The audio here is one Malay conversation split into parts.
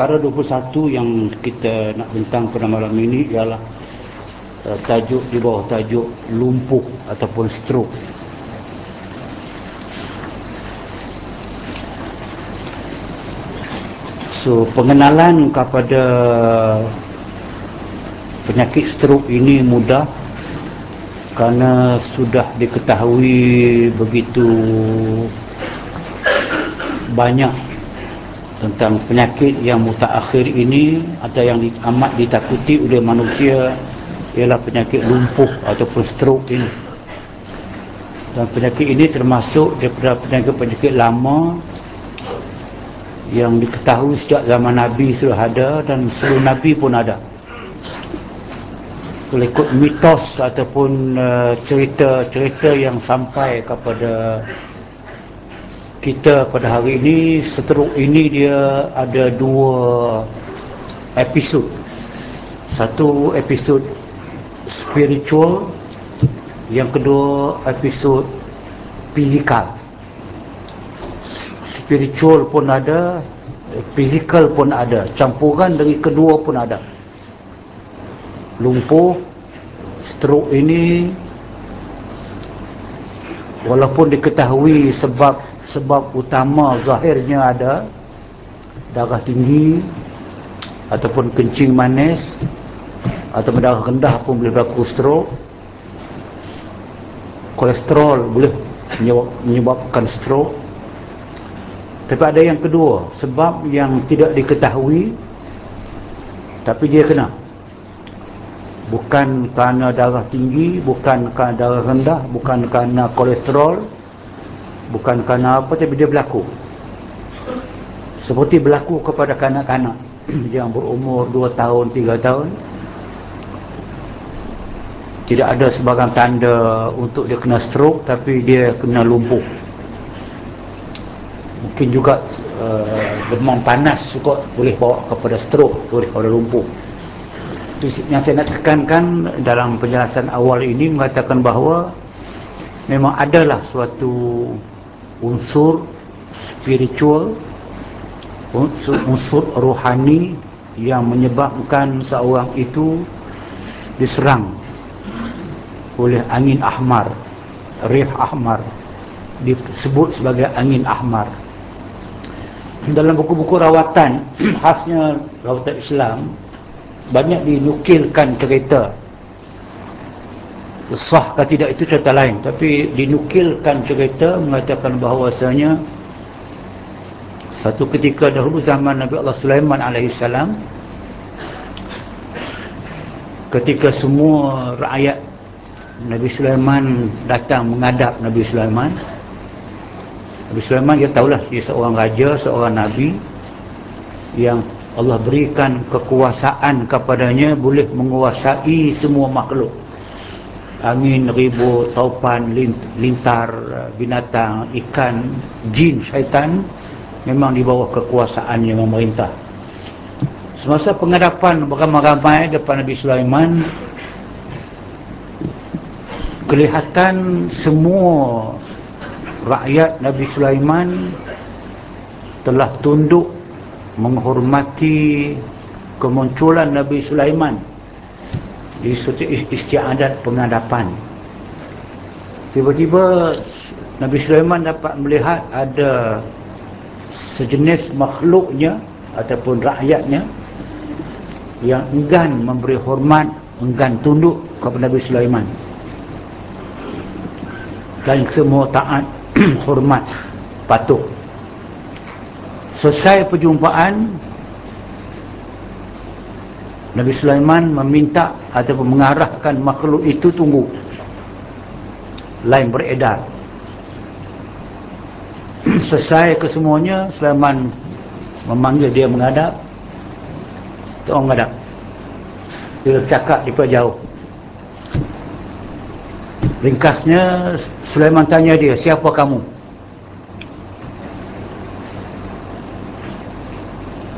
perkara 21 yang kita nak bintang pada malam ini ialah uh, tajuk di bawah tajuk lumpuh ataupun stroke. So pengenalan kepada penyakit stroke ini mudah kerana sudah diketahui begitu banyak tentang penyakit yang mutaakhir ini atau yang amat ditakuti oleh manusia ialah penyakit lumpuh ataupun stroke ini. Dan penyakit ini termasuk daripada penyakit-penyakit lama yang diketahui sejak zaman Nabi sudah ada dan sebelum Nabi pun ada. Boleh ikut mitos ataupun uh, cerita-cerita uh, yang sampai kepada kita pada hari ini seteruk ini dia ada dua episod. Satu episod spiritual yang kedua episod fizikal. Spiritual pun ada fizikal pun ada. Campuran dari kedua pun ada. Lumpuh stroke ini walaupun diketahui sebab sebab utama zahirnya ada darah tinggi ataupun kencing manis atau darah rendah pun boleh berlaku stroke. Kolesterol boleh menyebabkan stroke. Tapi ada yang kedua sebab yang tidak diketahui tapi dia kena. Bukan kerana darah tinggi bukan kerana darah rendah bukan kerana kolesterol bukan kerana apa tapi dia berlaku. Seperti berlaku kepada kanak-kanak. Yang berumur 2 tahun 3 tahun. Tidak ada sebarang tanda untuk dia kena stroke tapi dia kena lumpuh. Mungkin juga uh, demam panas juga boleh bawa kepada stroke boleh kepada lumpuh. Yang saya nak tekankan dalam penjelasan awal ini mengatakan bahawa memang adalah suatu unsur spiritual unsur, unsur rohani yang menyebabkan seorang itu diserang oleh angin ahmar rih ahmar disebut sebagai angin ahmar. Dalam buku-buku rawatan khasnya rawatan Islam banyak dinukilkan cerita sah ke tidak itu cerita lain. Tapi dinukilkan cerita mengatakan bahawasanya satu ketika dahulu zaman Nabi Allah Sulaiman AS ketika semua rakyat Nabi Sulaiman datang mengadap Nabi Sulaiman Nabi Sulaiman dia tahulah dia seorang raja, seorang Nabi yang Allah berikan kekuasaan kepadanya boleh menguasai semua makhluk angin, ribut, taupan, lintar, binatang, ikan, jin, syaitan memang di bawah kekuasaan yang memerintah. Semasa pengadapan beramai-ramai depan Nabi Sulaiman kelihatan semua rakyat Nabi Sulaiman telah tunduk menghormati kemunculan Nabi Sulaiman di suatu istiadat pengadapan. Tiba-tiba Nabi Sulaiman dapat melihat ada sejenis makhluknya ataupun rakyatnya yang enggan memberi hormat enggan tunduk kepada Nabi Sulaiman. Dan semua taat hormat patuh. Selesai perjumpaan Nabi Sulaiman meminta ataupun mengarahkan makhluk itu tunggu. Lain beredar. Selesai kesemuanya Sulaiman memanggil dia menghadap. Tu orang menghadap. Dia bercakap di jauh ringkasnya Sulaiman tanya dia siapa kamu?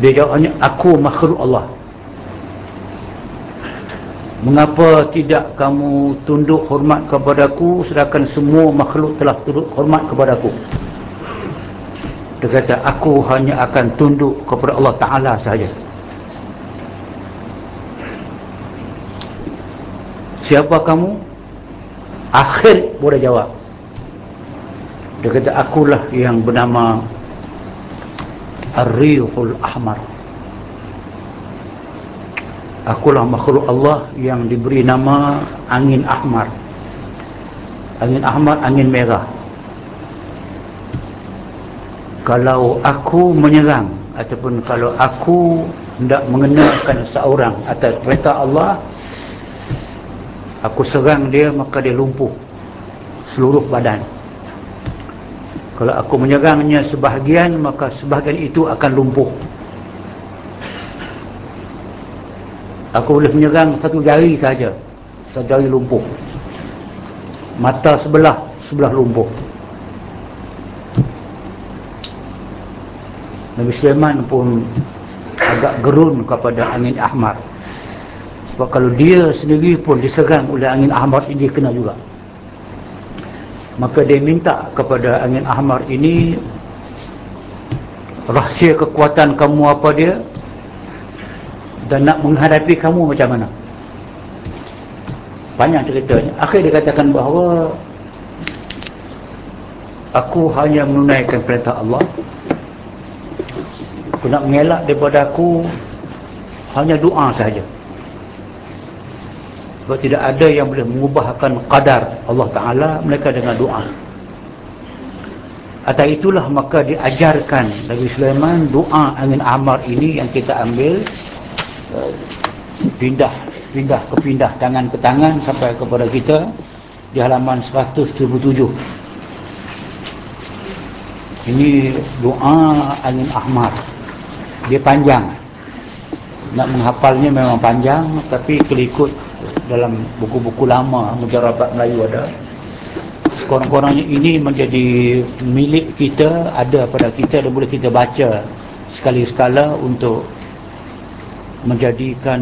Dia jawabnya aku makhluk Allah Mengapa tidak kamu tunduk hormat kepadaku sedangkan semua makhluk telah tunduk hormat kepadaku? dia kata aku hanya akan tunduk kepada Allah Ta'ala sahaja. Siapa kamu? Akhir boleh jawab. Dia kata akulah yang bernama Ar-Rihul Ahmar akulah makhluk Allah yang diberi nama angin ahmar. Angin ahmar angin merah. Kalau aku menyerang ataupun kalau aku hendak mengenalkan seorang atas perintah Allah aku serang dia maka dia lumpuh seluruh badan. Kalau aku menyerangnya sebahagian maka sebahagian itu akan lumpuh Aku boleh menyerang satu jari saja. Satu jari lumpuh. Mata sebelah, sebelah lumpuh. Nabi Sulaiman pun agak gerun kepada angin ahmar. Sebab kalau dia sendiri pun diserang oleh angin ahmar ini, kena juga. Maka dia minta kepada angin ahmar ini rahsia kekuatan kamu apa dia dan nak menghadapi kamu macam mana? Banyak ceritanya. Akhir dia katakan bahawa aku hanya menunaikan perintah Allah. Aku nak mengelak daripada aku hanya doa sahaja. Sebab tidak ada yang boleh mengubahkan qadar Allah Ta'ala mereka dengan doa. Atas itulah maka diajarkan Nabi Sulaiman doa angin amar ini yang kita ambil pindah pindah ke pindah tangan ke tangan sampai kepada kita di halaman 177 ini doa angin ahmad. Dia panjang. Nak menghafalnya memang panjang tapi kelikut dalam buku-buku lama mujarabat Melayu ada. Kurang-kurangnya ini menjadi milik kita ada pada kita dan boleh kita baca sekali-sekala untuk menjadikan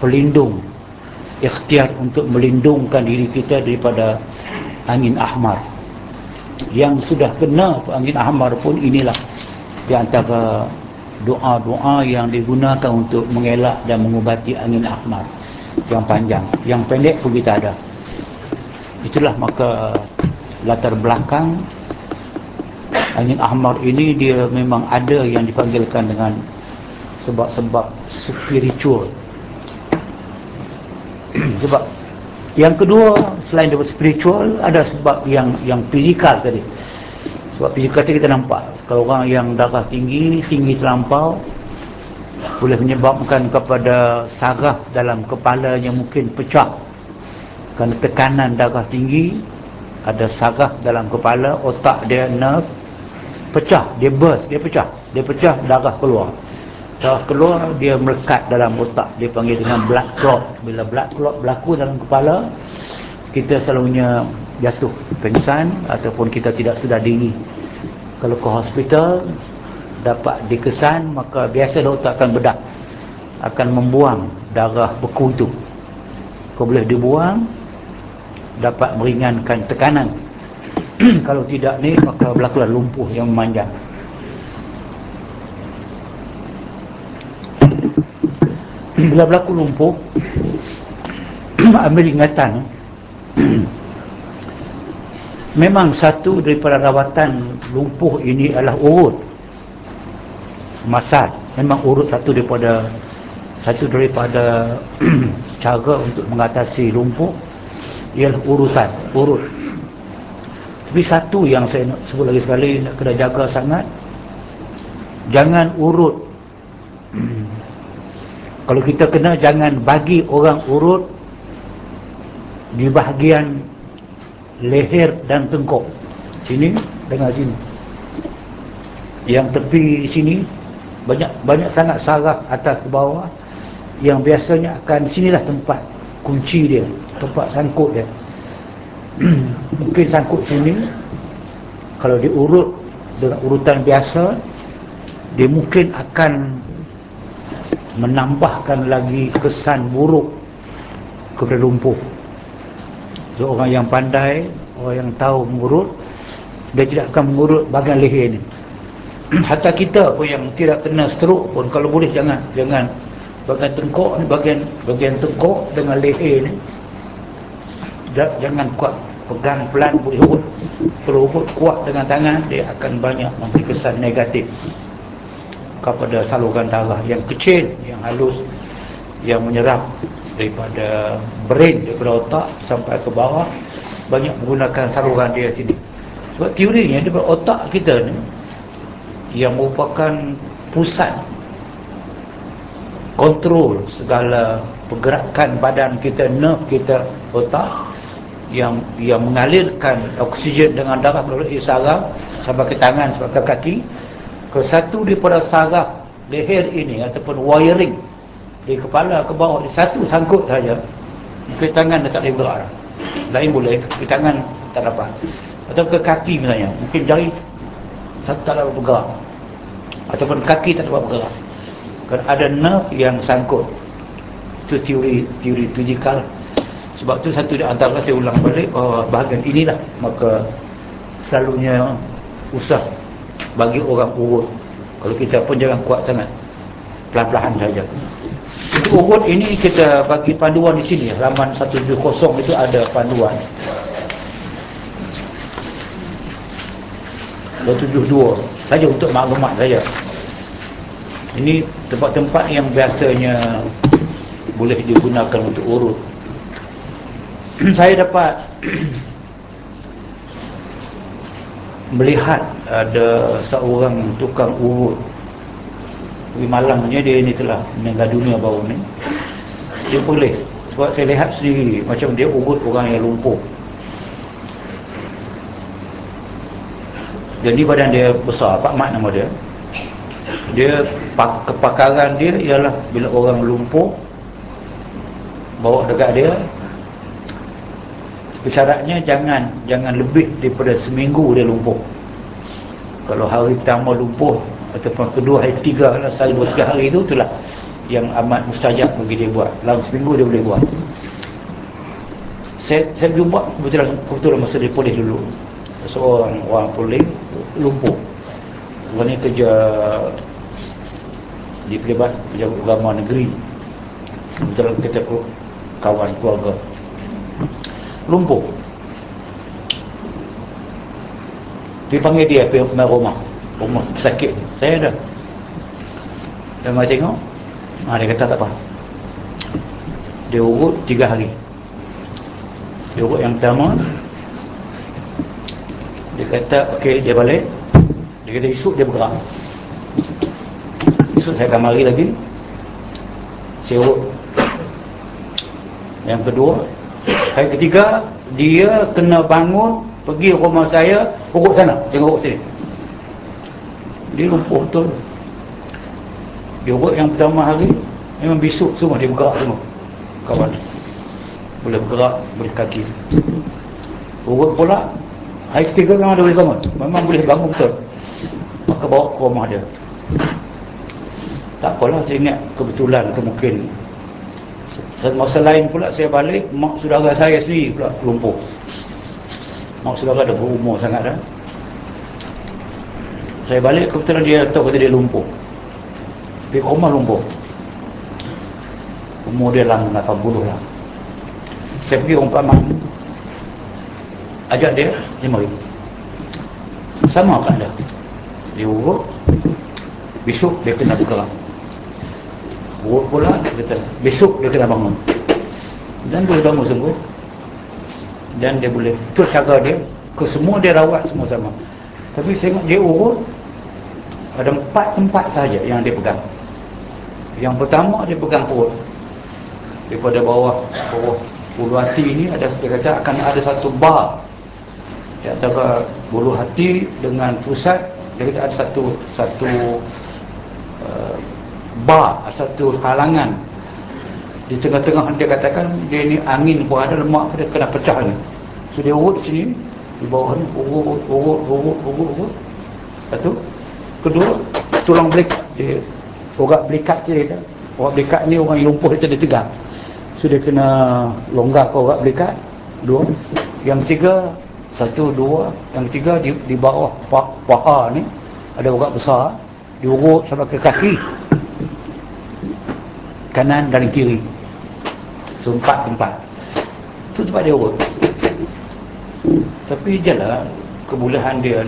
pelindung ikhtiar untuk melindungkan diri kita daripada angin ahmar. Yang sudah kena angin ahmar pun inilah di antara doa-doa yang digunakan untuk mengelak dan mengubati angin ahmar yang panjang. Yang pendek pun kita ada. Itulah maka latar belakang angin ahmar ini. Dia memang ada yang dipanggilkan dengan sebab-sebab spiritual. Sebab yang kedua selain daripada spiritual ada sebab yang yang fizikal tadi. Sebab fizikal tadi kita nampak kalau orang yang darah tinggi tinggi terlampau boleh menyebabkan kepada saraf dalam kepalanya mungkin pecah. Kerana tekanan darah tinggi ada saraf dalam kepala otak dia nerve pecah dia burst dia pecah. Dia pecah darah keluar Darah keluar dia melekat dalam otak. Dia panggil dengan blood clot. Bila blood clot berlaku dalam kepala kita selalunya jatuh pengsan ataupun kita tidak sedar diri. Kalau ke hospital dapat dikesan maka biasa doktor akan bedah akan membuang darah beku itu. Kalau boleh dibuang dapat meringankan tekanan. Kalau tidak ni maka berlakulah lumpuh yang memanjang bila berlaku lumpuh ambil ingatan memang satu daripada rawatan lumpuh ini adalah urut. Masad memang urut satu daripada satu daripada cara untuk mengatasi lumpuh ialah urutan urut. Tapi satu yang saya nak sebut lagi sekali nak kena jaga sangat jangan urut kalau kita kena jangan bagi orang urut di bahagian leher dan tengkok sini dengan sini. Yang tepi sini banyak banyak sangat saraf atas ke bawah yang biasanya akan sinilah tempat kunci dia tempat sangkut dia. Mungkin sangkut sini kalau diurut dengan urutan biasa dia mungkin akan menambahkan lagi kesan buruk kepada lumpuh. So, orang yang pandai orang yang tahu mengurut dia tidak akan mengurut bagian leher ni. Hatta kita pun yang tidak kena stroke pun kalau boleh jangan jangan. Bagian tengkok ni bagian bagian tengkok dengan leher ni jangan kuat. Pegang pelan boleh urut kalau urut kuat dengan tangan dia akan banyak memberi kesan negatif kepada saluran darah yang kecil yang halus yang menyerap daripada brain daripada otak sampai ke bawah banyak menggunakan saluran dia sini. Sebab teorinya daripada otak kita ni yang merupakan pusat kontrol segala pergerakan badan kita, nerve kita, otak yang yang mengalirkan oksigen dengan darah melalui saraf sampai ke tangan sampai ke kaki ke satu daripada saraf leher ini ataupun wiring di kepala ke bawah di satu sangkut saja ke tangan dah tak boleh bergerak lain boleh ke tangan tak dapat. Atau ke kaki misalnya mungkin jari satu tak dapat bergerak. Ataupun kaki tak dapat bergerak. Kerana ada nerve yang sangkut. Itu teori teori fizikal. Sebab tu satu di antara saya ulang balik bahawa bahagian inilah maka selalunya usah bagi orang urut. Kalau kita pun jangan kuat sangat. Pelan-pelan saja. Untuk urut ini kita bagi panduan di sini. Halaman 170 itu ada panduan. 172 saja untuk maklumat saja. Ini tempat-tempat yang biasanya boleh digunakan untuk urut. Saya dapat melihat ada seorang tukang urut di malangnya dia ni telah meninggal dunia baru ni. Dia boleh. Sebab saya lihat sendiri macam dia urut orang yang lumpuh. Jadi badan dia besar Pak Mat nama dia. Dia kepakaran dia ialah bila orang lumpuh bawa dekat dia Syaratnya jangan jangan lebih daripada seminggu dia lumpuh. Kalau hari pertama lumpuh ataupun kedua hari ketiga lah sekali dua tiga hari itu itulah yang amat mustajab bagi dia buat. Dalam seminggu dia boleh buat. Saya saya jumpa kebetulan kebetulan masa dia polis dulu. Seorang orang polis lumpuh. Orang ni kerja di pejabat pejabat agama negeri. Kebetulan kita kawan keluarga lumpuh dia panggil dia pergi rumah. Rumah sakit. Saya dah dia mari tengok. Ha, dia kata tak apa. Dia urut tiga hari. Dia urut yang pertama. Dia kata ok dia balik. Dia kata esok dia bergerak. Esok saya akan mari lagi. Saya urut. Yang kedua Hari ketiga dia kena bangun pergi rumah saya urut sana tengok urut sini. Dia lumpuh betul. Dia urut yang pertama hari memang bisuk semua dia bergerak semua. Kawan boleh bergerak, boleh kaki. Urut pula hari ketiga memang dia boleh bangun. Memang boleh bangun betul. Maka bawa ke rumah dia. Tak apalah saya ingat kebetulan ke mungkin Masa lain pula saya balik Mak saudara saya sendiri pula lumpuh. Mak saudara dah berumur sangat dah. Saya balik kebetulan dia tahu kata dia lumpuh. Pergi rumah lumpuh. Umur dia lah 80 lah. Saya pergi rumah Pak Mak. Ajak dia Dia mari. Sama kan dia. Dia urut. Besok dia kena bergerak Buruk pula kata, besok dia kena bangun. Dan boleh bangun sungguh. Dan dia boleh, itu cara dia, ke semua dia rawat semua sama. Tapi saya tengok dia urut, ada empat tempat saja yang dia pegang. Yang pertama dia pegang perut. Daripada bawah, bawah bulu hati ini, ada dia kata akan ada satu bar. Di antara bulu hati dengan pusat, dia kata ada satu, satu uh, bar satu halangan. Di tengah-tengah dia katakan dia ni angin pun ada lemak dia kena pecah ni. So dia urut sini di bawah ni urut urut urut urut urut satu kedua tulang belikat. Dia orang belikat dia. Orang belikat ni orang lumpuh dia tegang. So dia kena longgar ke orang belikat. Dua. Yang ketiga satu dua. Yang ketiga di, di bawah paha ni ada urat besar. Diurut sampai ke kaki kanan dan kiri. Sempat tempat. Itu tempat dia urut tapi jelah kebolehan dia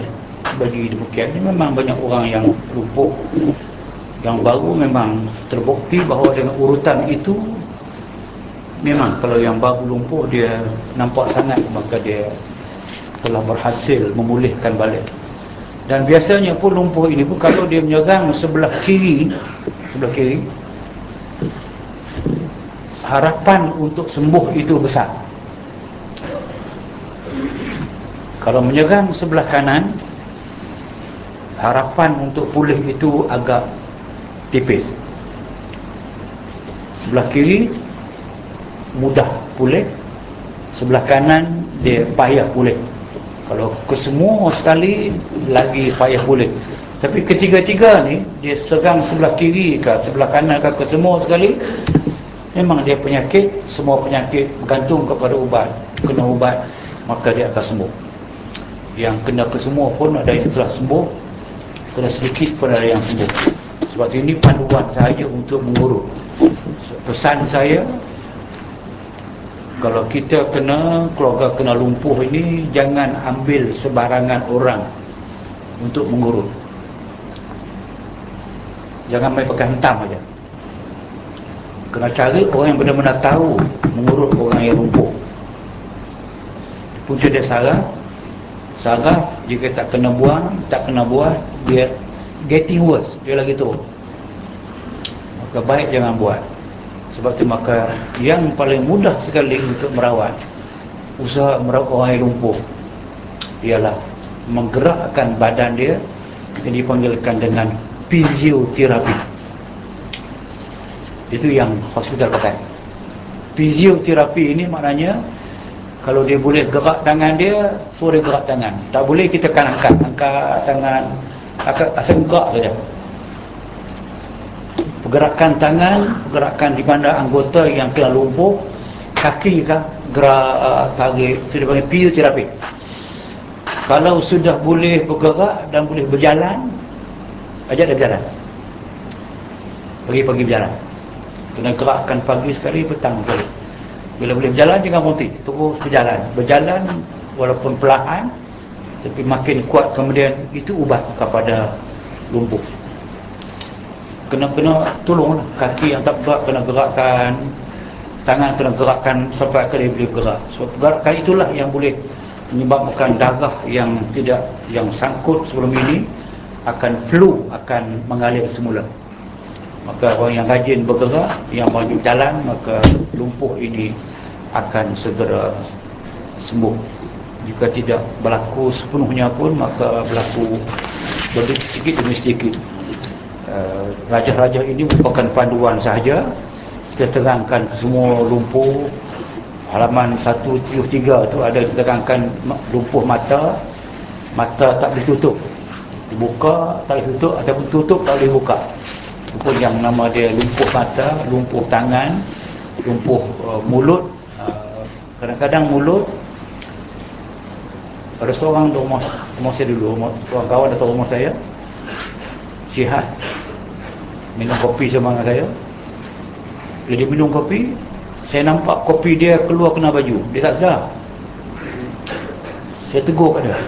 bagi demikian ini memang banyak orang yang lumpuh yang baru memang terbukti bahawa dengan urutan itu memang kalau yang baru lumpuh dia nampak sangat maka dia telah berhasil memulihkan balik. Dan biasanya pun lumpuh ini pun kalau dia menyerang sebelah kiri sebelah kiri harapan untuk sembuh itu besar. Kalau menyerang sebelah kanan harapan untuk pulih itu agak tipis. Sebelah kiri mudah pulih. Sebelah kanan dia payah pulih. Kalau kesemua sekali lagi payah pulih. Tapi ketiga-tiga ni dia serang sebelah kiri ke sebelah kanan ke kesemua sekali memang dia penyakit semua penyakit bergantung kepada ubat. Kena ubat maka dia akan sembuh. Yang kena kesemua pun ada yang telah sembuh kena sedikit pun ada yang sembuh. Sebab ini panduan saya untuk mengurut. Pesan saya kalau kita kena keluarga kena lumpuh ini jangan ambil sebarangan orang untuk mengurut. Jangan main pakai hentam saja kena cari orang yang benar-benar tahu mengurut orang yang lumpuh punca dia salah salah jika tak kena buang tak kena buat dia getting worse. Dia lagi tu maka baik jangan buat. Sebab tu maka yang paling mudah sekali untuk merawat usaha merawat orang yang lumpuh ialah menggerakkan badan dia yang dipanggilkan dengan fisioterapi itu yang hospital pakai fisioterapi ini maknanya kalau dia boleh gerak tangan dia suruh gerak tangan tak boleh kita kan angkat angkat tangan asal gerak saja pergerakan tangan, pergerakan di mana anggota yang telah lumpuh, kaki kah, gerak, uh, tarik, itu dipanggil fisioterapi. Kalau sudah boleh bergerak dan boleh berjalan, ajak dia berjalan. Pagi-pagi berjalan. Kena gerakkan pagi sekali, petang sekali. Bila boleh berjalan, jangan berhenti. Terus berjalan. Berjalan walaupun perlahan, tapi makin kuat kemudian, itu ubat kepada lumpuh kena-kena tolonglah kaki yang tak gerak kena gerakkan tangan kena gerakkan sampai dia boleh gerak so gerakan itulah yang boleh menyebabkan darah yang tidak yang sangkut sebelum ini akan flu akan mengalir semula maka orang yang rajin bergerak yang banyak jalan maka lumpuh ini akan segera sembuh. Jika tidak berlaku sepenuhnya pun maka berlaku sedikit demi sedikit. Eh, raja-raja ini merupakan panduan sahaja. Kita terangkan semua lumpuh. Halaman 173 tu ada diterangkan lumpuh mata. Mata tak boleh tutup. Dibuka tak boleh tutup ataupun tutup tak boleh buka itu yang nama dia lumpuh mata lumpuh tangan lumpuh uh, mulut eh, kadang-kadang uh, mulut. Ada seorang di rumah, rumah saya dulu rumah, kawan datang rumah saya sihat minum kopi sama dengan saya. Bila dia minum kopi saya nampak kopi dia keluar kena baju. Dia tak sedar. Saya tegur kat dia.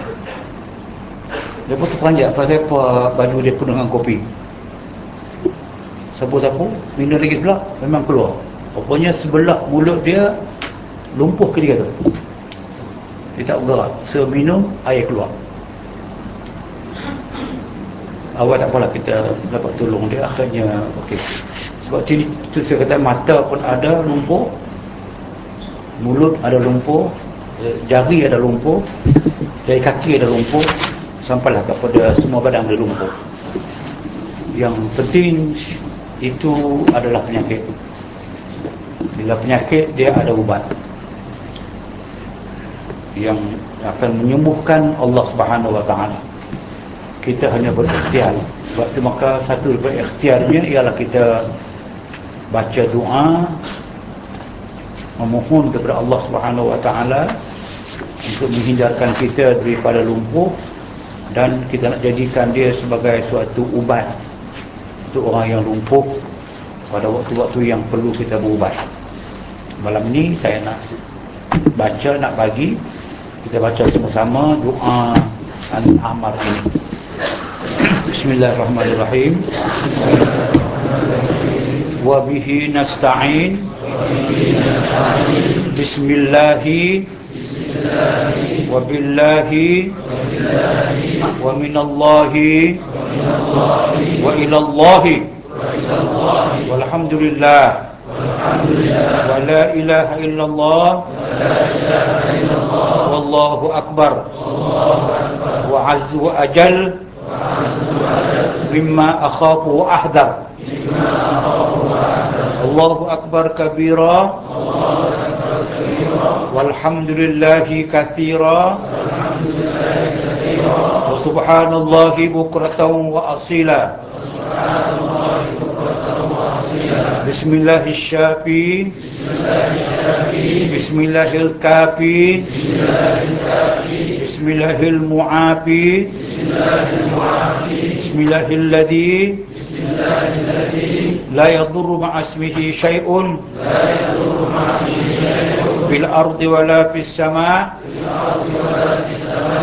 Dia pun terpanjat pasal apa baju dia penuh dengan kopi sapu-sapu minum lagi sebelah memang keluar. Rupanya sebelah mulut dia lumpuh ketika tu dia tak bergerak. So minum air keluar. Awal tak apalah kita dapat tolong dia akhirnya okey. Sebab itu saya kata mata pun ada lumpuh mulut ada lumpuh eh, jari ada lumpuh dari kaki ada lumpuh sampailah kepada semua badan ada lumpuh. Yang penting itu adalah penyakit. Bila penyakit dia ada ubat. Yang akan menyembuhkan Allah Subhanahu wa taala. Kita hanya berikhtiar. Itu maka satu daripada ikhtiarnya ialah kita baca doa memohon kepada Allah Subhanahu Wa Taala untuk menghindarkan kita daripada lumpuh dan kita nak jadikan dia sebagai suatu ubat untuk orang yang lumpuh pada waktu-waktu yang perlu kita berubat. Malam ini saya nak baca nak bagi. Kita baca sama-sama doa Al-Amar ini. Bismillahirrahmanirrahim. Wabihi nasta'in. Bismillahi Wabillahi ومن الله وإلى الله والحمد لله ولا إله إلا الله والله أكبر وعز وأجل مما أخاف وأحذر الله أكبر كبيرا. والحمد لله كثيرا. وسبحان الله بكرة وأصيلا. بسم الله الشافي بسم الله الكافي بسم الله المعافي بسم الله الذي لا يضر مع اسمه شيء. في الأرض ولا في السماء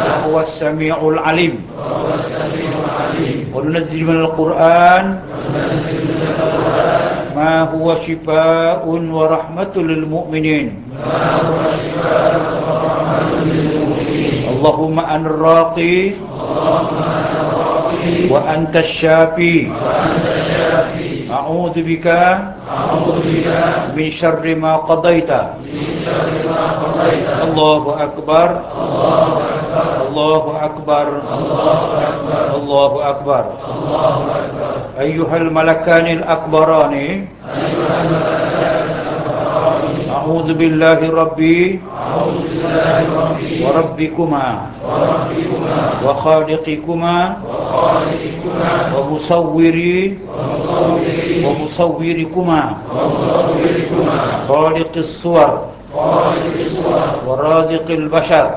وهو السميع العليم وننزل من القرآن ما هو شفاء ورحمة للمؤمنين اللهم أن الراقي وأنت الشافي أعوذ بك من شر ما قضيت. الله أكبر. الله أكبر. الله أكبر. أيها الملكان الأكبران. أعوذ بالله ربي. وربكما وخالقكما ومصوري ومصوركما خالق الصور ورازق البشر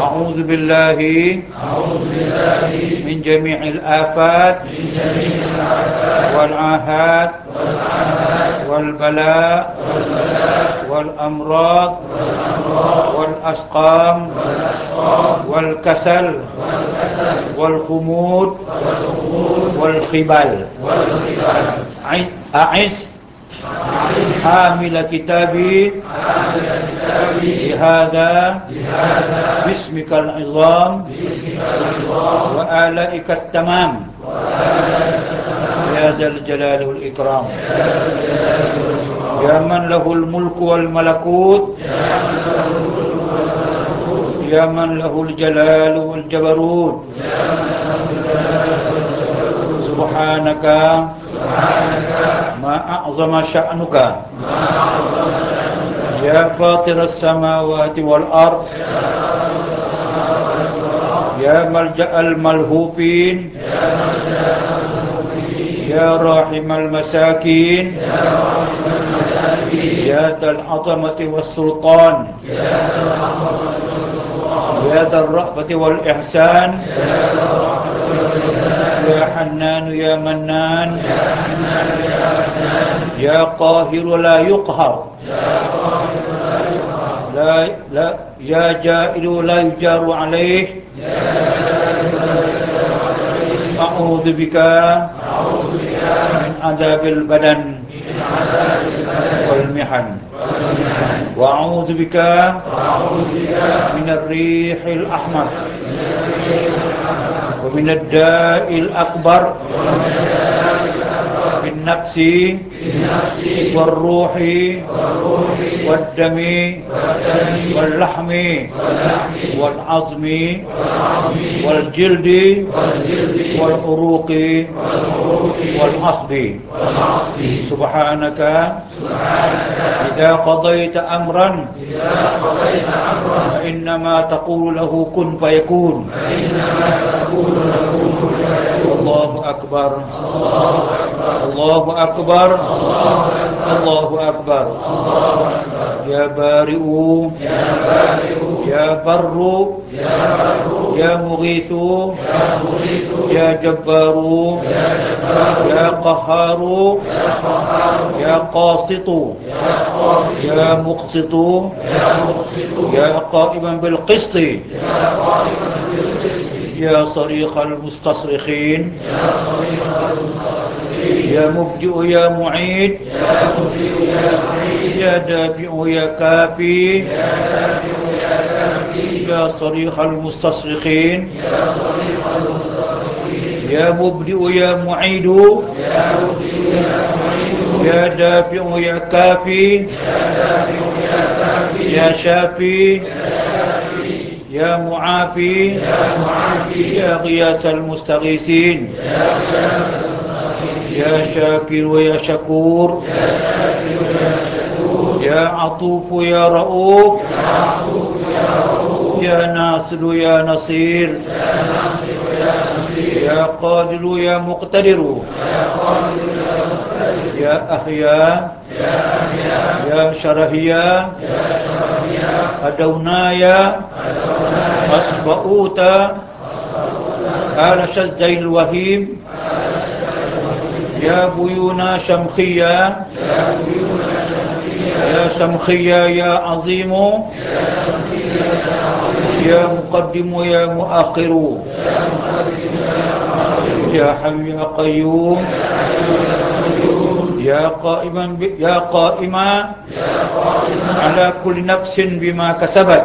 أعوذ بالله من جميع الآفات والعاهات والبلاء والأمراض والأسقام والكسل والخمود والخبال. أعز حامل كتابي بهذا باسمك العظام وآلائك التمام. يا ذا الجلال والإكرام. يا من له الملك والملكوت. يا من له الجلال والجبروت. سبحانك. ما أعظم شأنك. يا فاطر السماوات والأرض. يا ملجأ الملهوفين. يا راحم المساكين. يا راحم المساكين. يا ذا العظمة والسلطان. يا ذا العظمة والسلطان يا ذا الرأفة والإحسان. يا ذا الرأفة والإحسان. يا حنان يا منان. يا حنان يا منان. يا قاهر لا يقهر. يا قاهر لا يقهر. لا لا يا جائل لا يجار عليه. يا جائل لا يجار عليه. أعوذ بك. من عذاب البدن والمحن وأعوذ بك من الريح الأحمر ومن الداء الأكبر بالنفس والروح والدم واللحم والعظم والجلد والعروق والعصب. سبحانك إذا قضيت أمرا فإنما تقول له كن فيكون. الله أكبر. الله أكبر. الله أكبر. يا بارئ. يا بر. يا مغيث. يا جبار. يا قهار. يا قاسط. يا مقسط. يا قائما بالقسط. يا صريخ المستصرخين. يا صريخ المستصرخين يا مبدئ يا معيد. يا مبدئ يا معيد يا دافئ يا كافي. يا دافئ يا كافي يا صريخ المستصرخين. يا صريخ المستصرخين يا مبدئ يا معيد. يا مبدئ يا معيد يا دافئ يا كافي. يا دافئ يا كافي يا شافي. يا يا معافي يا معافي يا غياث المستغيثين يا غياث المستغيثين يا شاكر ويا شكور يا شاكر ويا شكور يا عطوف يا رؤوف يا عطوف يا رؤوف يا ناصر يا نصير يا ناصر يا نصير يا قادر يا مقتدر يا قادر يا مقتدر يا أحيا شرهيا أدونايا أصبؤوتا آل شزين الوهيم يا بيونا شمخيا يا شمخيا يا عظيم يا مقدم يا مؤخر يا حي يا قيوم يا قائما ب... يا قائما على كل نفس بما كسبت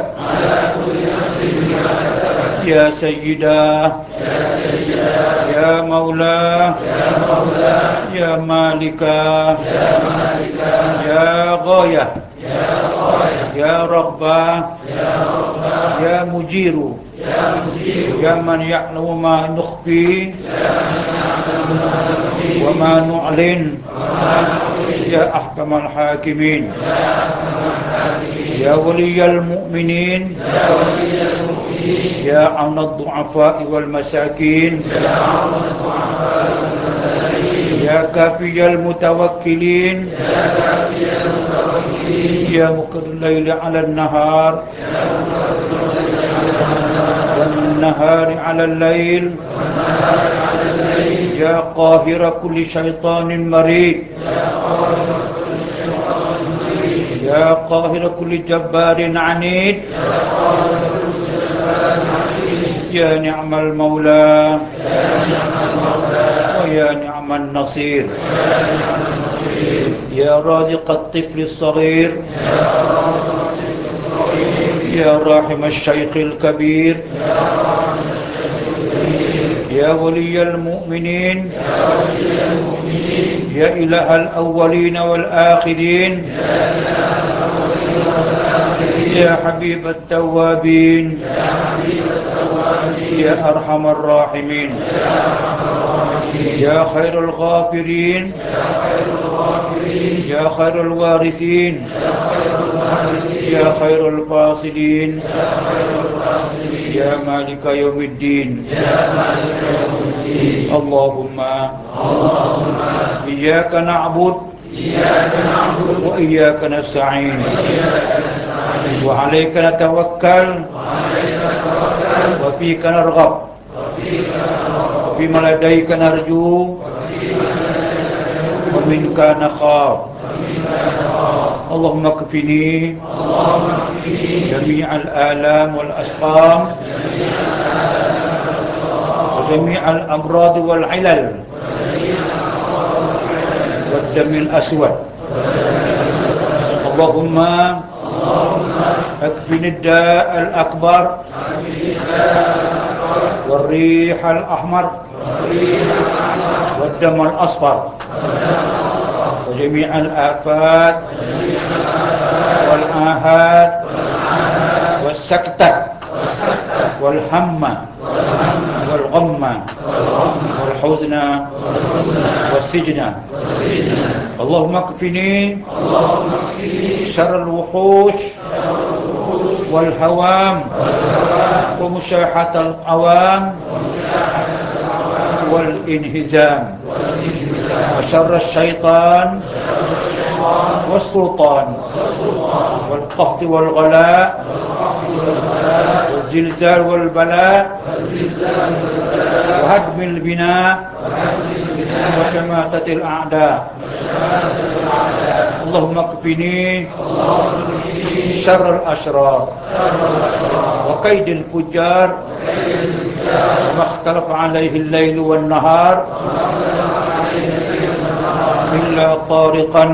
يا سيدا يا مولا يا مالكا يا غاية يا ربا يا مجير يا من يعلم ما نخفي وما نعلن يا أحكم الحاكمين يا ولي المؤمنين يا عون الضعفاء والمساكين يا كافي المتوكلين. يا كافي المتوكلين يا مقر الليل على النهار. يا الليل على النهار والنهار على الليل. والنهار على الليل يا قاهر كل شيطان مريد. يا قاهر كل جبار عنيد. يا نعم المولى يا نعم المولى. النصير. يا رازق الطفل الصغير. يا راحم الشيخ الكبير. يا ولي المؤمنين. يا إله الأولين والآخرين. يا حبيب التوابين. يا أرحم الراحمين. يا خير الغافرين يا خير الوارثين يا خير الفاصلين يا مالك يوم الدين اللهم إياك نعبد وإياك نستعين وعليك نتوكل وفيك نرغب وفيما لديك نرجو ومنك نخاف اللهم اكفني جميع الآلام والأسقام وجميع الأمراض والعلل والدم الأسود. اللهم اكفني الداء الأكبر والريح الأحمر والدم الأصفر. وجميع الآفات. والآهات. والسكتة. والهم والغم والحزن. والسجن. اللهم اكفني شر الوحوش والهوام ومشاحة القوام والانهزام وشر الشيطان والسلطان والقهط والغلاء والزلزال والبلاء وهدم البناء وشماتة الأعداء اللهم اكفني شر الأشرار وكيد الفجار وما اختلف عليه الليل والنهار إلا طارقا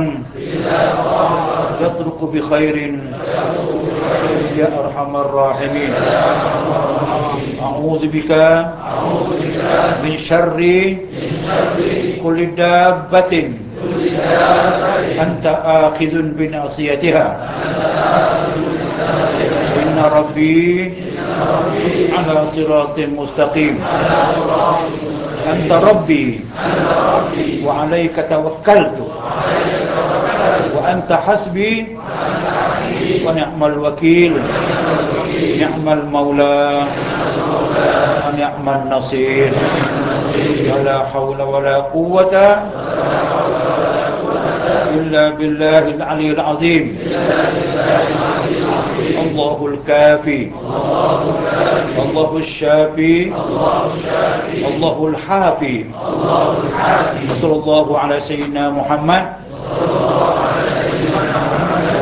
يطرق بخير يا أرحم الراحمين. أعوذ بك من شر كل دابة أنت آخذ بناصيتها. إن ربي على صراط مستقيم. أنت ربي وعليك توكلت وأنت حسبي ونعم الوكيل. نعم المولى ونعم النصير. ولا حول ولا قوة إلا بالله العلي العظيم. الله الكافي. الله الشافي. الله الحافي. صلى الله على سيدنا محمد.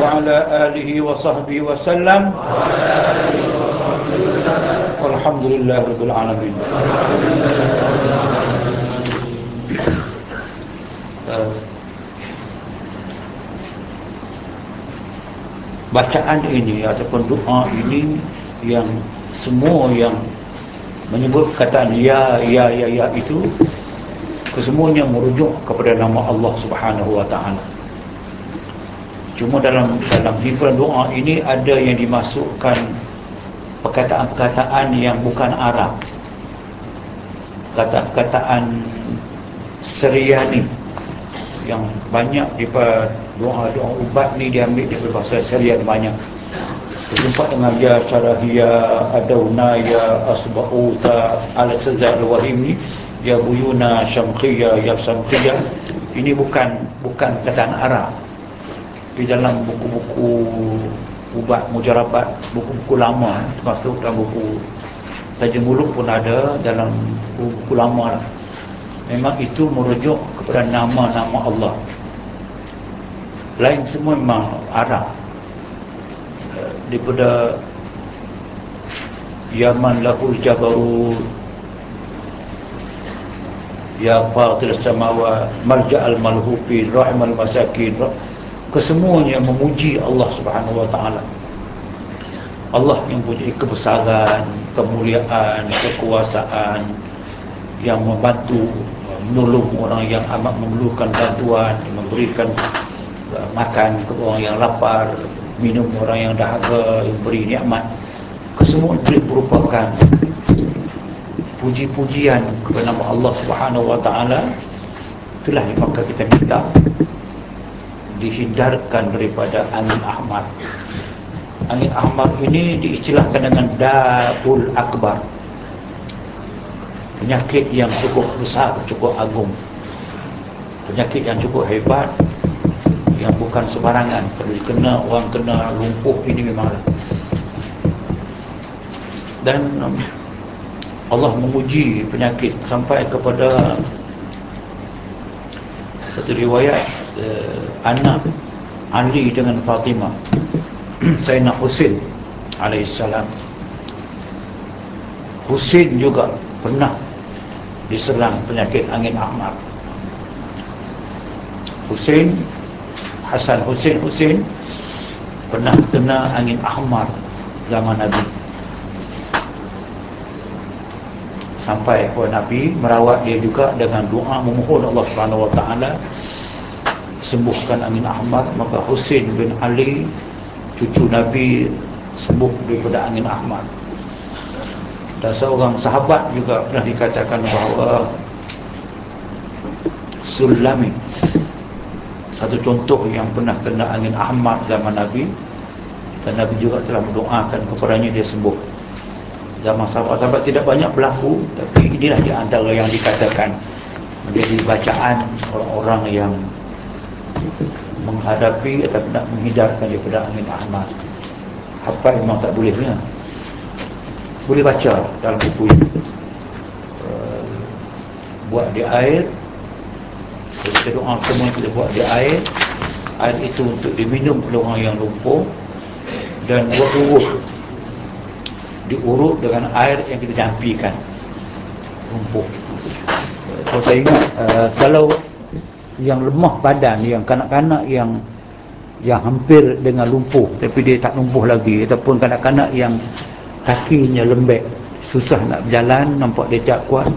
وعلى آله وصحبه وسلم. والحمد لله رب العالمين. Bacaan ini ataupun doa ini yang semua yang menyebut kataan ya ya ya ya itu kesemuanya merujuk kepada nama Allah Subhanahu wa taala. Cuma dalam dalam himpunan doa ini ada yang dimasukkan perkataan-perkataan yang bukan Arab. Kata-kataan Seriani yang banyak daripada doa-doa ubat ni diambil daripada bahasa Syariah banyak. Berjumpa dengan ya syarahia adauna ya asba'uta al-sazal wahim ni ya buyuna syamkhiyah ya syamkhiyah ini bukan bukan kataan Arab. Di dalam buku-buku ubat mujarabat buku-buku lama termasuk dalam buku Tajam Muluk pun ada dalam buku-buku lama lah. memang itu merujuk kepada nama-nama Allah lain semua memang Arab eh, daripada Yaman lahul jabarut Ya Fatir Samawa Marja'al Malhufin Rahim Al-Masakin Kesemuanya memuji Allah Subhanahu Wa Taala. Allah yang punya kebesaran Kemuliaan Kekuasaan Yang membantu Menolong orang yang amat memerlukan bantuan Memberikan makan ke orang yang lapar minum orang yang dahaga yang beri nikmat. Kesemua itu merupakan puji-pujian kepada nama Allah Subhanahu wa taala. Itulah yang maka kita minta dihindarkan daripada angin ahmad angin ahmad ini diistilahkan dengan daul akbar. Penyakit yang cukup besar cukup agung. Penyakit yang cukup hebat yang bukan sembarangan kalau kena orang kena lumpuh ini memanglah dan um, Allah memuji penyakit sampai kepada satu riwayat uh, anak Ali dengan Fatimah. Sayyidina Husin alaihissalam Husin juga pernah diserang penyakit angin ahmar. Husin Hasan Hussein Hussein pernah kena angin ahmar zaman Nabi. Sampai kepada Nabi merawat dia juga dengan doa memohon Allah Subhanahu Wa Taala sembuhkan angin ahmar. Maka Hussein bin Ali cucu Nabi sembuh daripada angin ahmar. Dan seorang sahabat juga pernah dikatakan bahawa Sulami satu contoh yang pernah kena angin ahmad zaman Nabi dan Nabi juga telah mendoakan kepadanya dia sembuh. Zaman sahabat-sahabat tidak banyak berlaku tapi inilah di antara yang dikatakan. Menjadi bacaan orang-orang yang menghadapi atau nak menghindarkan daripada angin ahmad. Apa memang tak bolehnya boleh baca dalam buku ini uh, buat di air kita doa semua kita buat di air. Air itu untuk diminum oleh orang yang lumpuh. Dan buat urut diurut dengan air yang kita jampikan lumpuh. So, saya ingat uh, kalau yang lemah badan yang kanak-kanak yang yang hampir dengan lumpuh tapi dia tak lumpuh lagi ataupun kanak-kanak yang kakinya lembek susah nak berjalan nampak dia tak kuat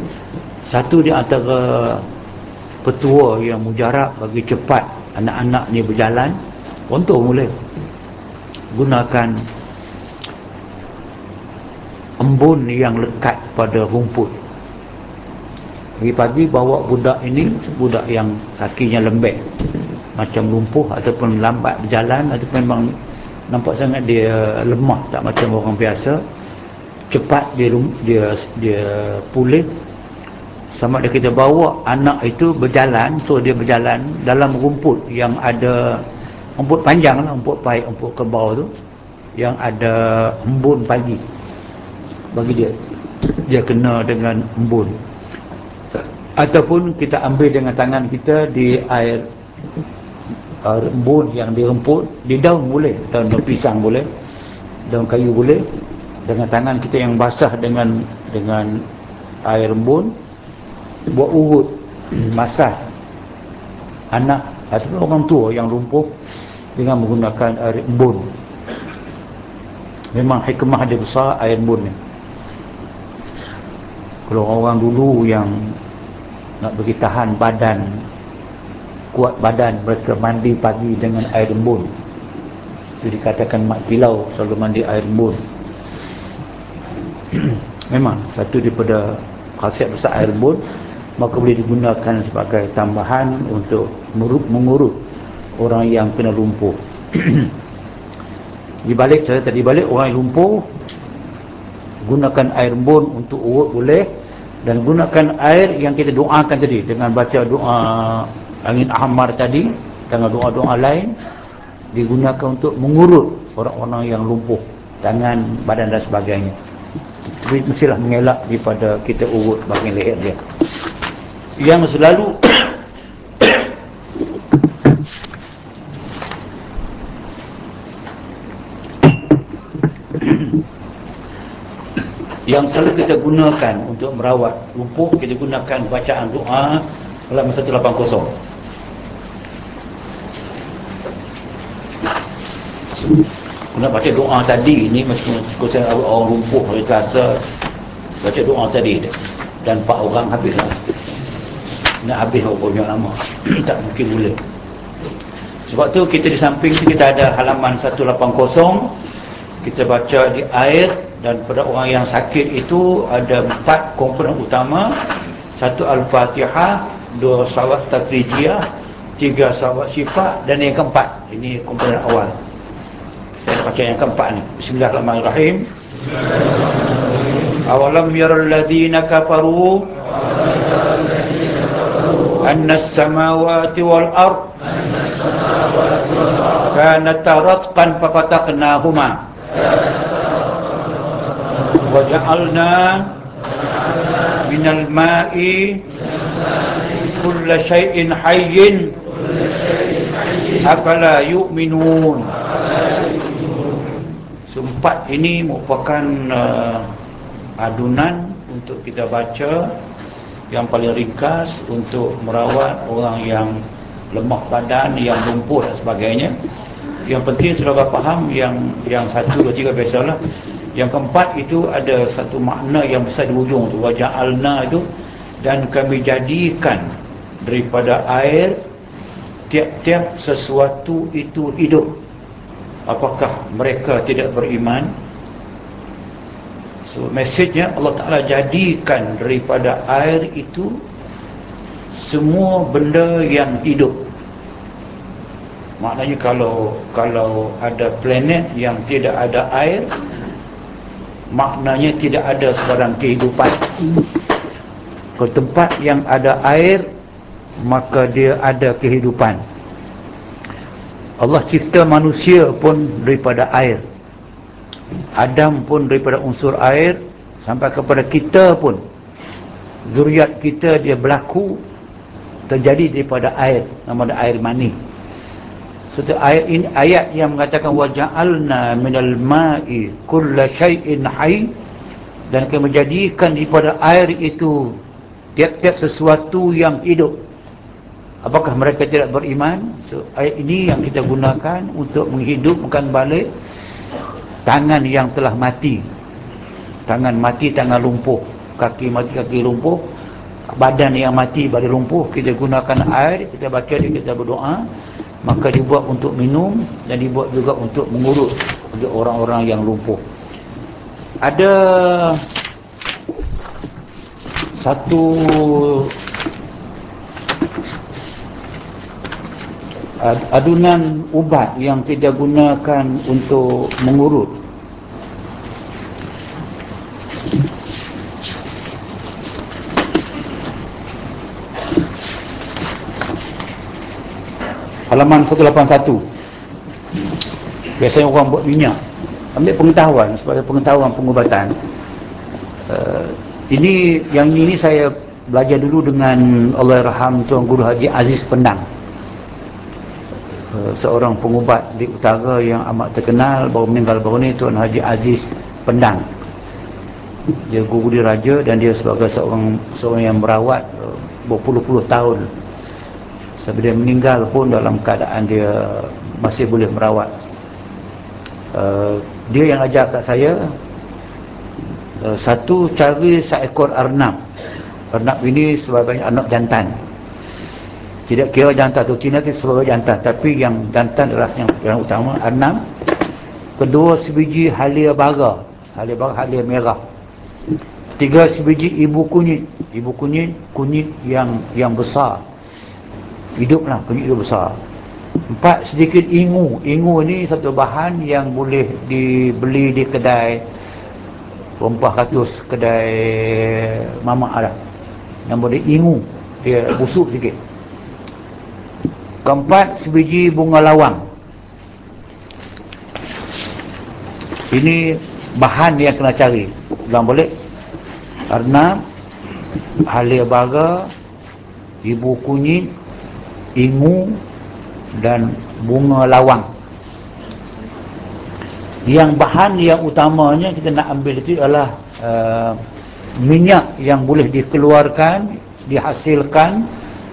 satu di antara petua yang mujarab bagi cepat anak-anak ni berjalan contoh mula. Gunakan embun yang lekat pada rumput. Pagi-pagi bawa budak ini budak yang kakinya lembek macam lumpuh ataupun lambat berjalan ataupun memang nampak sangat dia lemah tak macam orang biasa cepat dia dia dia pulih sama ada kita bawa anak itu berjalan so dia berjalan dalam rumput yang ada rumput panjang lah rumput baik rumput kebau tu yang ada embun pagi. Bagi dia dia kena dengan embun. Ataupun kita ambil dengan tangan kita di air embun yang diremput di daun boleh daun pisang boleh daun kayu boleh. Dengan tangan kita yang basah dengan dengan air embun buat urut masah. Anak ataupun orang tua yang lumpuh dengan menggunakan air embun memang hikmah dia besar air embun ni. Kalau orang dulu yang nak bagi tahan badan kuat badan mereka mandi pagi dengan air embun itu dikatakan mak kilau selalu mandi air embun memang satu daripada khasiat besar air embun maka boleh digunakan sebagai tambahan untuk mengurut orang yang kena lumpuh. Di balik saya tadi balik orang yang lumpuh gunakan air embun untuk urut boleh dan gunakan air yang kita doakan tadi dengan baca doa angin ahmar tadi dengan doa-doa lain digunakan untuk mengurut orang-orang yang lumpuh tangan, badan dan sebagainya. Tapi mestilah mengelak daripada kita urut bagian leher dia yang selalu yang selalu kita gunakan untuk merawat lumpuh kita gunakan bacaan doa halaman 180 kena baca doa tadi ni mesti kuasa orang lumpuh hari terasa baca doa tadi dan empat orang habislah nak habis punya lama. Tak mungkin boleh sebab tu kita di samping tu kita ada halaman 180 kita baca di air dan pada orang yang sakit itu ada empat komponen utama. Satu Al-Fatihah dua salawat takrijiyah tiga salawat sifat dan yang keempat. Ini komponen awal. Saya baca yang keempat ni. Bismillahirrahmanirrahim. Awalam yaral ladhina kafaru wal ard kanat ratqan fafataqnahuma wa ja'alna minal ma'i kulla syai'in hayyin afala yu'minun sempat ini merupakan uh, adunan untuk kita baca yang paling ringkas untuk merawat orang yang lemah badan yang lumpuh dan sebagainya. Yang penting sudah faham yang yang satu dua tiga biasalah yang keempat itu ada satu makna yang besar di ujung tu wajah alna itu. Dan kami jadikan daripada air tiap-tiap sesuatu itu hidup. Apakah mereka tidak beriman so mesejnya Allah Ta'ala jadikan daripada air itu semua benda yang hidup. Maknanya kalau kalau ada planet yang tidak ada air maknanya tidak ada sebarang kehidupan. Ke tempat yang ada air maka dia ada kehidupan. Allah cipta manusia pun daripada air Adam pun daripada unsur air sampai kepada kita pun. Zuriat kita dia berlaku terjadi daripada air nama dia air mani. Satu ayat ini ayat yang mengatakan waja'alna minal ma'i kulla syai'in hayy dan akan menjadikan daripada air itu tiap-tiap sesuatu yang hidup. Apakah mereka tidak beriman? So, ayat ini yang kita gunakan untuk menghidupkan balik tangan yang telah mati. Tangan mati tangan lumpuh. Kaki mati kaki lumpuh. Badan yang mati balik lumpuh. Kita gunakan air kita baca dia kita berdoa. Maka dibuat untuk minum dan dibuat juga untuk mengurut untuk orang-orang yang lumpuh. Ada satu adunan ubat yang tidak gunakan untuk mengurut halaman 181 biasanya orang buat minyak. Ambil pengetahuan sebagai pengetahuan pengubatan. Uh, ini yang ini saya belajar dulu dengan Allah Raham Tuan Guru Haji Aziz Pendang. Uh, seorang pengubat di utara yang amat terkenal baru meninggal baru ni Tuan Haji Aziz Pendang dia guru di raja dan dia sebagai seorang seorang yang merawat uh, berpuluh-puluh tahun. Sampai dia meninggal pun dalam keadaan dia masih boleh merawat. Uh, dia yang ajar kat saya uh, satu cari seekor arnab. Arnab ini sebagai anak jantan. Tidak kira jantan atau cina itu sebagai jantan tapi yang jantan adalah yang, yang utama arnab. Kedua sebiji halia baga halia baga halia merah tiga sebiji ibu kunyit ibu kunyit kunyit yang yang besar hiduplah kunyit itu besar Empat sedikit ingu. Ingu ni satu bahan yang boleh dibeli di kedai rempah katus, kedai mamak ada. Yang boleh ingu. Dia busuk sikit. Keempat, sebiji bunga lawang. Ini bahan yang kena cari. Dalam boleh. Karena halia baga, ibu kunyit, ingu, dan bunga lawang yang bahan yang utamanya kita nak ambil itu adalah uh, minyak yang boleh dikeluarkan dihasilkan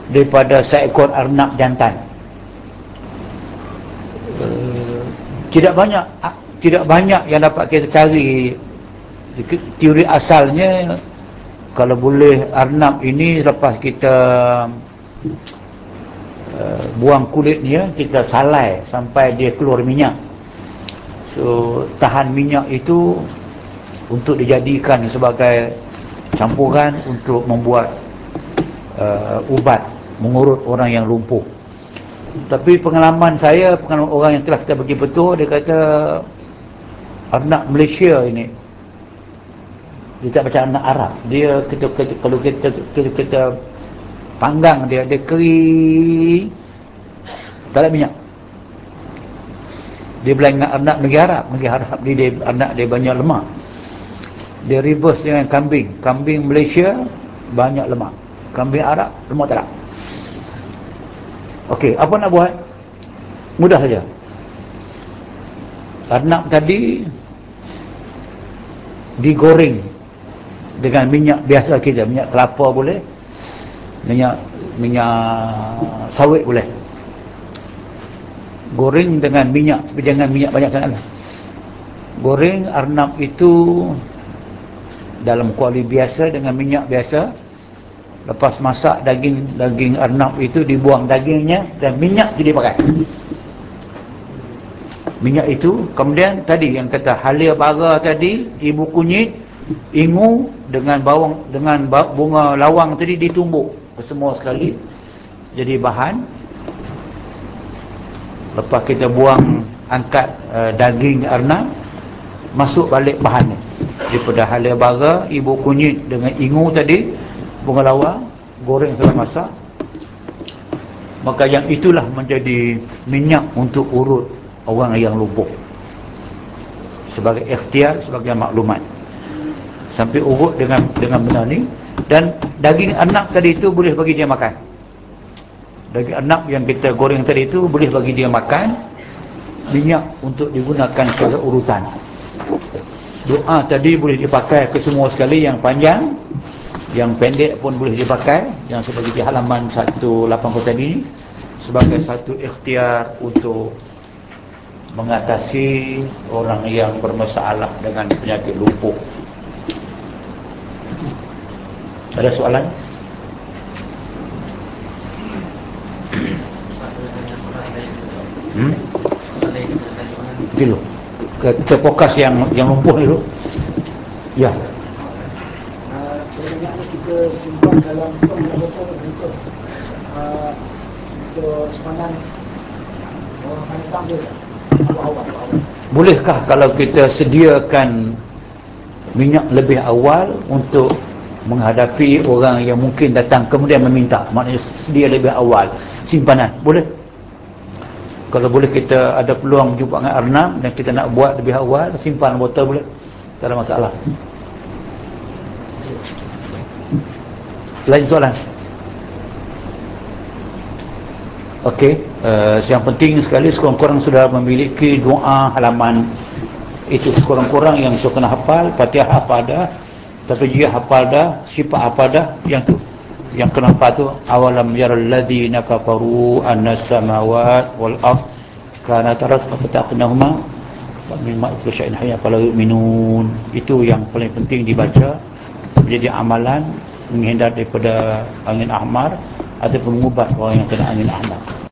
daripada seekor arnab jantan uh, tidak banyak uh, tidak banyak yang dapat kita cari teori asalnya kalau boleh arnab ini lepas kita uh, buang kulitnya kita salai sampai dia keluar minyak. So tahan minyak itu untuk dijadikan sebagai campuran untuk membuat uh, ubat mengurut orang yang lumpuh. Tapi pengalaman saya pengalaman orang yang telah kita bagi betul dia kata anak Malaysia ini dia tak baca anak Arab. Dia kita, kita, kalau kita, kita, kita panggang dia dia kering tak ada minyak. Dia bilang dengan anak negeri Arab. Negeri Arab ni dia anak dia banyak lemak. Dia reverse dengan kambing. Kambing Malaysia banyak lemak. Kambing Arab lemak tak ada. Ok apa nak buat? Mudah saja. Anak tadi digoreng dengan minyak biasa kita minyak kelapa boleh minyak minyak sawit boleh. Goreng dengan minyak tapi jangan minyak banyak sangat lah. Goreng arnab itu dalam kuali biasa dengan minyak biasa lepas masak daging daging arnab itu dibuang dagingnya dan minyak jadi pakai. Minyak itu kemudian tadi yang kata halia bara tadi ibu kunyit ingu dengan bawang dengan bunga lawang tadi ditumbuk semua sekali. Jadi bahan lepas kita buang angkat uh, daging arna masuk balik bahan daripada halia bara ibu kunyit dengan ingu tadi bunga lawang goreng selama masak. Maka yang itulah menjadi minyak untuk urut orang yang lumpuh sebagai ikhtiar sebagai maklumat sampai urut dengan dengan benda ni. Dan daging anak tadi itu boleh bagi dia makan. Daging anak yang kita goreng tadi itu boleh bagi dia makan. Minyak untuk digunakan secara urutan. Doa tadi boleh dipakai ke semua sekali. Yang panjang yang pendek pun boleh dipakai. Yang seperti di halaman 180 tadi sebagai satu ikhtiar untuk mengatasi orang yang bermasalah dengan penyakit lumpuh ada soalan? Hmm? Dulu. Kita fokus yang yang lumpuh dulu. Ya. kita simpan dalam botol untuk untuk semanan orang hantam dia. Bolehkah kalau kita sediakan minyak lebih awal untuk menghadapi orang yang mungkin datang kemudian meminta. Maknanya sedia lebih awal. Simpanan boleh? Kalau boleh kita ada peluang jumpa dengan Arnam dan kita nak buat lebih awal simpan botol boleh? Tak ada masalah. Lain soalan? Okey, uh, yang penting sekali sekurang-kurang sudah memiliki doa halaman. Itu sekurang-kurang yang saya kena hafal, Fatihah apa ada, tapi dia hafal dah sifat apa dah yang tu. Yang kenapa tu awalam yaral ladzina kafaru anna samawat wal ard kana tarat fataqnahuma. Min ma'il syai'in hayya fala yu'minun? Itu yang paling penting dibaca. Menjadi amalan menghindar daripada angin ahmar ataupun mengubat orang yang kena angin ahmar